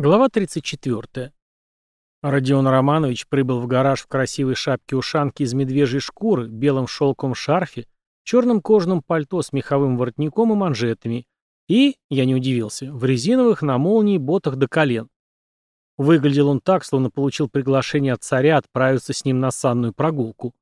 Глава 34. Родион Романович прибыл в гараж в красивой шапке-ушанке из медвежьей шкуры, белом шелковом шарфе, черном кожаном пальто с меховым воротником и манжетами и, я не удивился, в резиновых на молнии ботах до колен. Выглядел он так, словно получил приглашение от царя отправиться с ним на санную прогулку.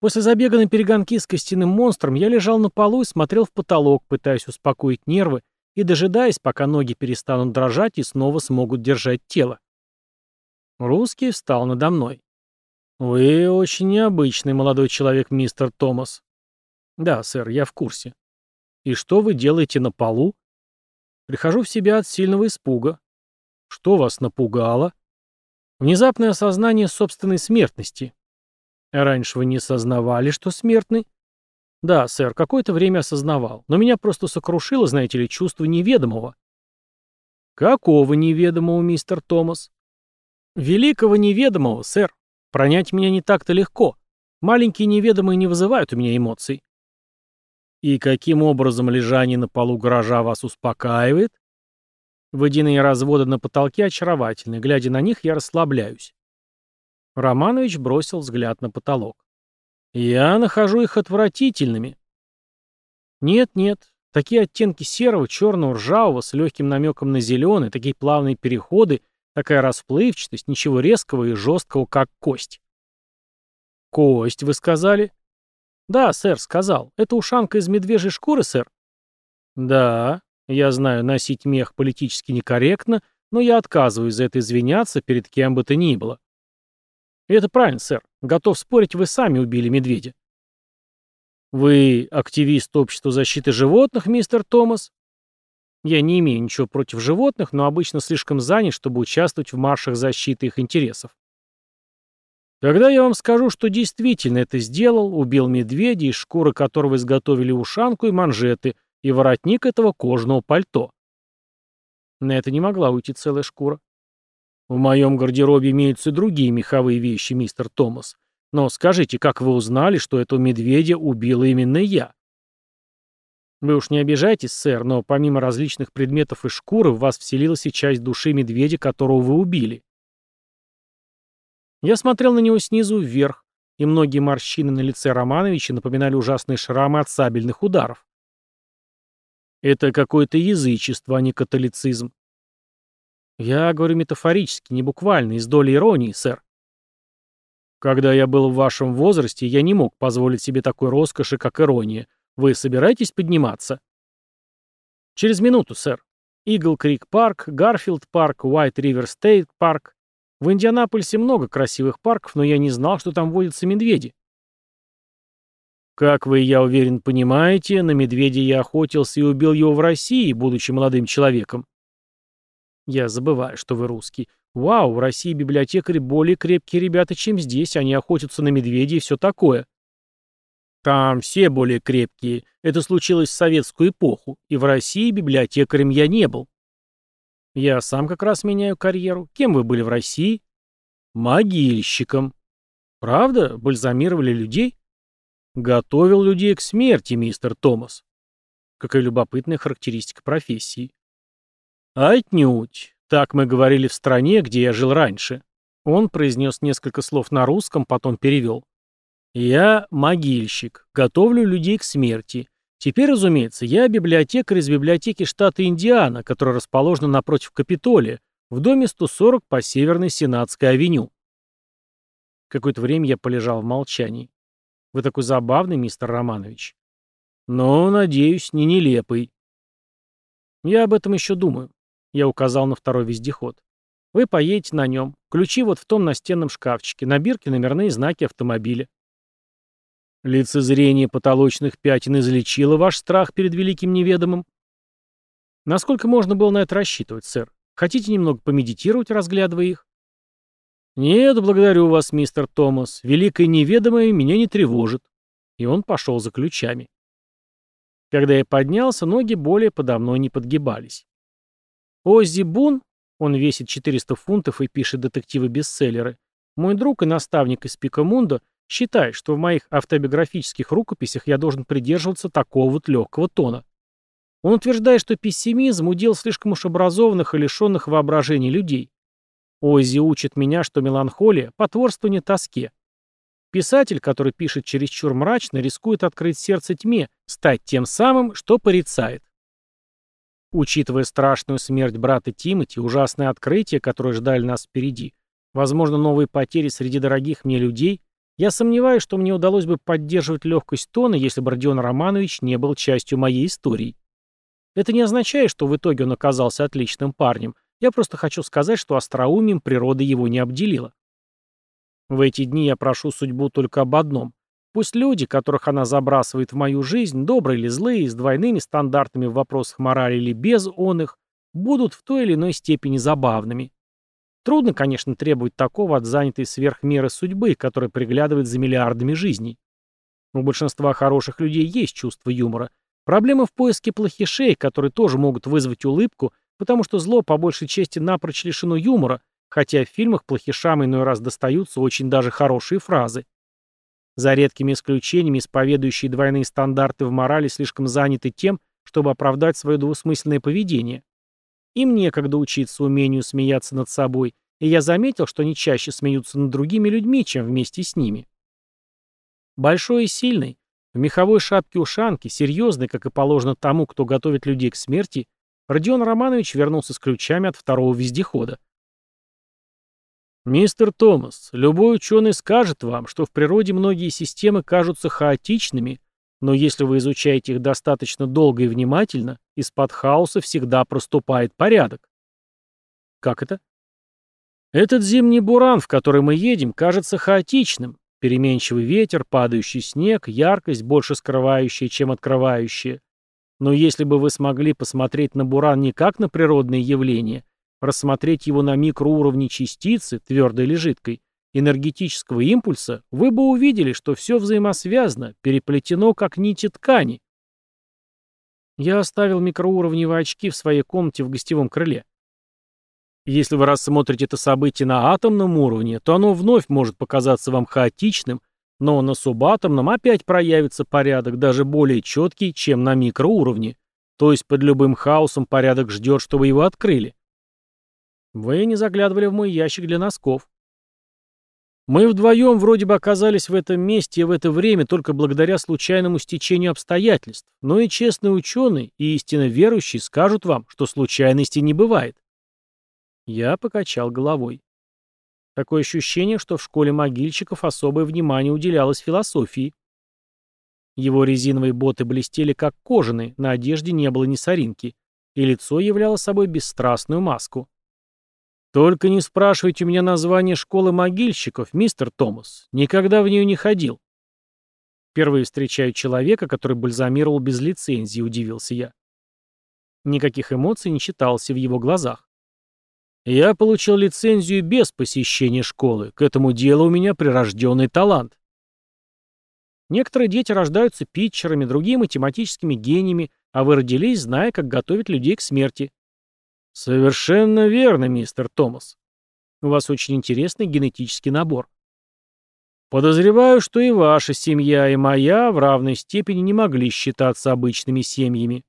После забега на перегонки с костяным монстром я лежал на полу и смотрел в потолок, пытаясь успокоить нервы и дожидаясь, пока ноги перестанут дрожать и снова смогут держать тело. Русский встал надо мной. «Вы очень необычный молодой человек, мистер Томас». «Да, сэр, я в курсе». «И что вы делаете на полу?» «Прихожу в себя от сильного испуга». «Что вас напугало?» «Внезапное осознание собственной смертности». «Раньше вы не сознавали, что смертны?» Да, сэр, какое-то время осознавал, но меня просто сокрушило, знаете ли, чувство неведомого. Какого неведомого, мистер Томас? Великого неведомого, сэр. Пронять меня не так-то легко. Маленькие неведомые не вызывают у меня эмоций. И каким образом лежание на полу гаража вас успокаивает? Водяные разводы на потолке очаровательны. Глядя на них, я расслабляюсь. Романович бросил взгляд на потолок. Я нахожу их отвратительными. Нет-нет, такие оттенки серого, черного, ржавого, с легким намеком на зеленый, такие плавные переходы, такая расплывчатость, ничего резкого и жесткого, как кость. Кость, вы сказали? Да, сэр, сказал. Это ушанка из медвежьей шкуры, сэр? Да, я знаю, носить мех политически некорректно, но я отказываюсь за это извиняться перед кем бы то ни было. И это правильно, сэр. Готов спорить, вы сами убили медведя. Вы активист общества защиты животных, мистер Томас? Я не имею ничего против животных, но обычно слишком занят, чтобы участвовать в маршах защиты их интересов. Тогда я вам скажу, что действительно это сделал, убил медведя, из шкуры которого изготовили ушанку и манжеты, и воротник этого кожаного пальто. На это не могла уйти целая шкура. В моем гардеробе имеются другие меховые вещи, мистер Томас. Но скажите, как вы узнали, что этого медведя убила именно я? Вы уж не обижайтесь, сэр, но помимо различных предметов из шкуры в вас вселилась и часть души медведя, которого вы убили. Я смотрел на него снизу вверх, и многие морщины на лице Романовича напоминали ужасные шрамы от сабельных ударов. Это какое-то язычество, а не католицизм. Я говорю метафорически, не буквально, и с долей иронии, сэр. Когда я был в вашем возрасте, я не мог позволить себе такой роскоши, как ирония. Вы собираетесь подниматься? Через минуту, сэр. Игл Крик Парк, Гарфилд Парк, Уайт Ривер Стейт Парк. В Индианаполисе много красивых парков, но я не знал, что там водятся медведи. Как вы, я уверен, понимаете, на медведя я охотился и убил его в России, будучи молодым человеком. Я забываю, что вы русский. Вау, в России библиотекари более крепкие ребята, чем здесь, они охотятся на медведей и все такое. Там все более крепкие. Это случилось в советскую эпоху, и в России библиотекарем я не был. Я сам как раз меняю карьеру. Кем вы были в России? Могильщиком. Правда? Бальзамировали людей? Готовил людей к смерти, мистер Томас. Какая любопытная характеристика профессии. «Отнюдь. Так мы говорили в стране, где я жил раньше». Он произнес несколько слов на русском, потом перевел. «Я могильщик. Готовлю людей к смерти. Теперь, разумеется, я библиотекарь из библиотеки штата Индиана, которая расположена напротив Капитолия, в доме 140 по Северной Сенатской авеню». Какое-то время я полежал в молчании. «Вы такой забавный, мистер Романович». «Но, надеюсь, не нелепый». «Я об этом еще думаю. Я указал на второй вездеход. Вы поедете на нем. Ключи вот в том настенном шкафчике. На бирке номерные знаки автомобиля. Лицезрение потолочных пятен излечило ваш страх перед великим неведомым? Насколько можно было на это рассчитывать, сэр? Хотите немного помедитировать, разглядывая их? Нет, благодарю вас, мистер Томас. Великое неведомое меня не тревожит. И он пошел за ключами. Когда я поднялся, ноги более подо мной не подгибались. Оззи Бун, он весит 400 фунтов и пишет детективы-бестселлеры, мой друг и наставник из Пикамунда, считает, что в моих автобиографических рукописях я должен придерживаться такого вот легкого тона. Он утверждает, что пессимизм – удел слишком уж образованных и лишенных воображения людей. Оззи учит меня, что меланхолия – потворствование тоске. Писатель, который пишет чересчур мрачно, рискует открыть сердце тьме, стать тем самым, что порицает. Учитывая страшную смерть брата Тимати, ужасное открытие, которое ждали нас впереди, возможно, новые потери среди дорогих мне людей, я сомневаюсь, что мне удалось бы поддерживать легкость тона, если бы Родион Романович не был частью моей истории. Это не означает, что в итоге он оказался отличным парнем. Я просто хочу сказать, что остроумием природа его не обделила. В эти дни я прошу судьбу только об одном. Пусть люди, которых она забрасывает в мою жизнь, добрые или злые, с двойными стандартами в вопросах морали или без он их, будут в той или иной степени забавными. Трудно, конечно, требовать такого от занятой сверх меры судьбы, которая приглядывает за миллиардами жизней. У большинства хороших людей есть чувство юмора. Проблема в поиске плохишей, которые тоже могут вызвать улыбку, потому что зло по большей части напрочь лишено юмора, хотя в фильмах плохишам иной раз достаются очень даже хорошие фразы. За редкими исключениями, исповедующие двойные стандарты в морали слишком заняты тем, чтобы оправдать свое двусмысленное поведение. Им некогда учиться умению смеяться над собой, и я заметил, что они чаще смеются над другими людьми, чем вместе с ними. Большой и сильный, в меховой шапке-ушанке, серьезный, как и положено тому, кто готовит людей к смерти, Родион Романович вернулся с ключами от второго вездехода. Мистер Томас, любой ученый скажет вам, что в природе многие системы кажутся хаотичными, но если вы изучаете их достаточно долго и внимательно, из-под хаоса всегда проступает порядок. Как это? Этот зимний буран, в который мы едем, кажется хаотичным. Переменчивый ветер, падающий снег, яркость, больше скрывающая, чем открывающая. Но если бы вы смогли посмотреть на буран не как на природное явление, рассмотреть его на микроуровне частицы, твердой или жидкой, энергетического импульса, вы бы увидели, что все взаимосвязано, переплетено как нити ткани. Я оставил микроуровневые очки в своей комнате в гостевом крыле. Если вы рассмотрите это событие на атомном уровне, то оно вновь может показаться вам хаотичным, но на субатомном опять проявится порядок, даже более четкий, чем на микроуровне. То есть под любым хаосом порядок ждет, чтобы его открыли. Вы не заглядывали в мой ящик для носков. Мы вдвоем вроде бы оказались в этом месте и в это время только благодаря случайному стечению обстоятельств, но и честный ученый, и истинно верующий скажут вам, что случайности не бывает. Я покачал головой. Такое ощущение, что в школе могильщиков особое внимание уделялось философии. Его резиновые боты блестели как кожаные, на одежде не было ни соринки, и лицо являло собой бесстрастную маску. «Только не спрашивайте у меня название школы могильщиков, мистер Томас. Никогда в нее не ходил». Впервые встречаю человека, который бальзамировал без лицензии, удивился я. Никаких эмоций не читался в его глазах. Я получил лицензию без посещения школы. К этому делу у меня прирожденный талант. Некоторые дети рождаются питчерами, другие математическими гениями, а вы родились, зная, как готовить людей к смерти. Совершенно верно, мистер Томас. У вас очень интересный генетический набор. Подозреваю, что и ваша семья, и моя в равной степени не могли считаться обычными семьями.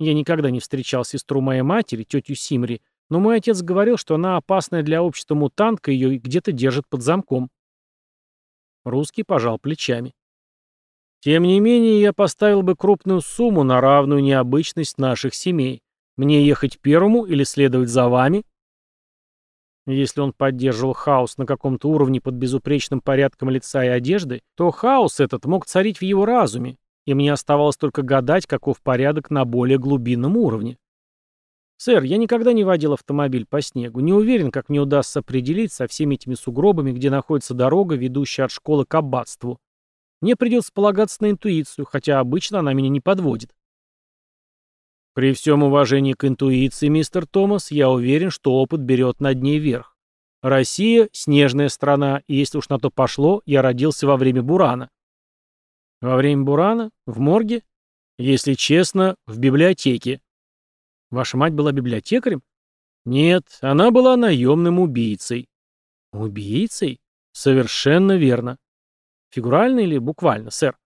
Я никогда не встречал сестру моей матери, тетю Симри, но мой отец говорил, что она опасная для общества мутантка, ее где-то держат под замком. Русский пожал плечами. Тем не менее, я поставил бы крупную сумму на равную необычность наших семей. Мне ехать первому или следовать за вами? Если он поддерживал хаос на каком-то уровне под безупречным порядком лица и одежды, то хаос этот мог царить в его разуме, и мне оставалось только гадать, каков порядок на более глубинном уровне. «Сэр, я никогда не водил автомобиль по снегу. Не уверен, как мне удастся определить со всеми этими сугробами, где находится дорога, ведущая от школы к аббатству. Мне придется полагаться на интуицию, хотя обычно она меня не подводит». При всем уважении к интуиции, мистер Томас, я уверен, что опыт берет над ней верх. Россия — снежная страна, и если уж на то пошло, я родился во время Бурана. Во время Бурана? В морге? Если честно, в библиотеке. Ваша мать была библиотекарем? Нет, она была наемным убийцей. Убийцей? Совершенно верно. Фигурально или буквально, сэр?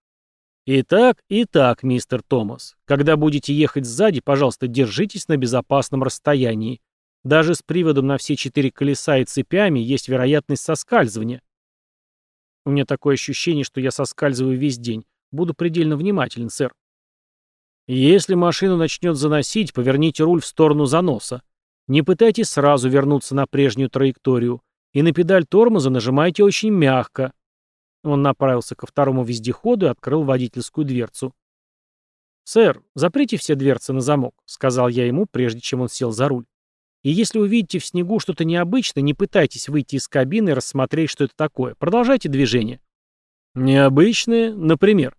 Итак, итак, мистер Томас, когда будете ехать сзади, пожалуйста, держитесь на безопасном расстоянии. Даже с приводом на все четыре колеса и цепями есть вероятность соскальзывания. У меня такое ощущение, что я соскальзываю весь день. Буду предельно внимателен, сэр. Если машину начнет заносить, поверните руль в сторону заноса. Не пытайтесь сразу вернуться на прежнюю траекторию. И на педаль тормоза нажимайте очень мягко. Он направился ко второму вездеходу и открыл водительскую дверцу. «Сэр, заприте все дверцы на замок», — сказал я ему, прежде чем он сел за руль. И если увидите в снегу что-то необычное, не пытайтесь выйти из кабины и рассмотреть, что это такое. Продолжайте движение. Необычное, например.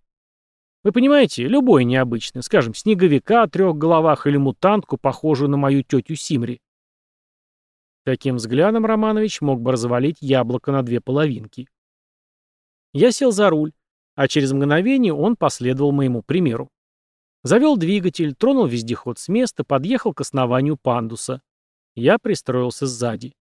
Вы понимаете, любое необычное, скажем, снеговика о трех головах или мутантку, похожую на мою тетю Симри. Таким взглядом Романович мог бы развалить яблоко на две половинки. Я сел за руль, а через мгновение он последовал моему примеру. Завел двигатель, тронул вездеход с места, подъехал к основанию пандуса. Я пристроился сзади.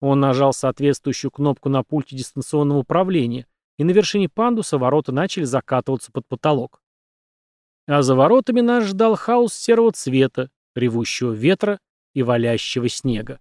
Он нажал соответствующую кнопку на пульте дистанционного управления, и на вершине пандуса ворота начали закатываться под потолок. А за воротами нас ждал хаос серого цвета, ревущего ветра и валящего снега.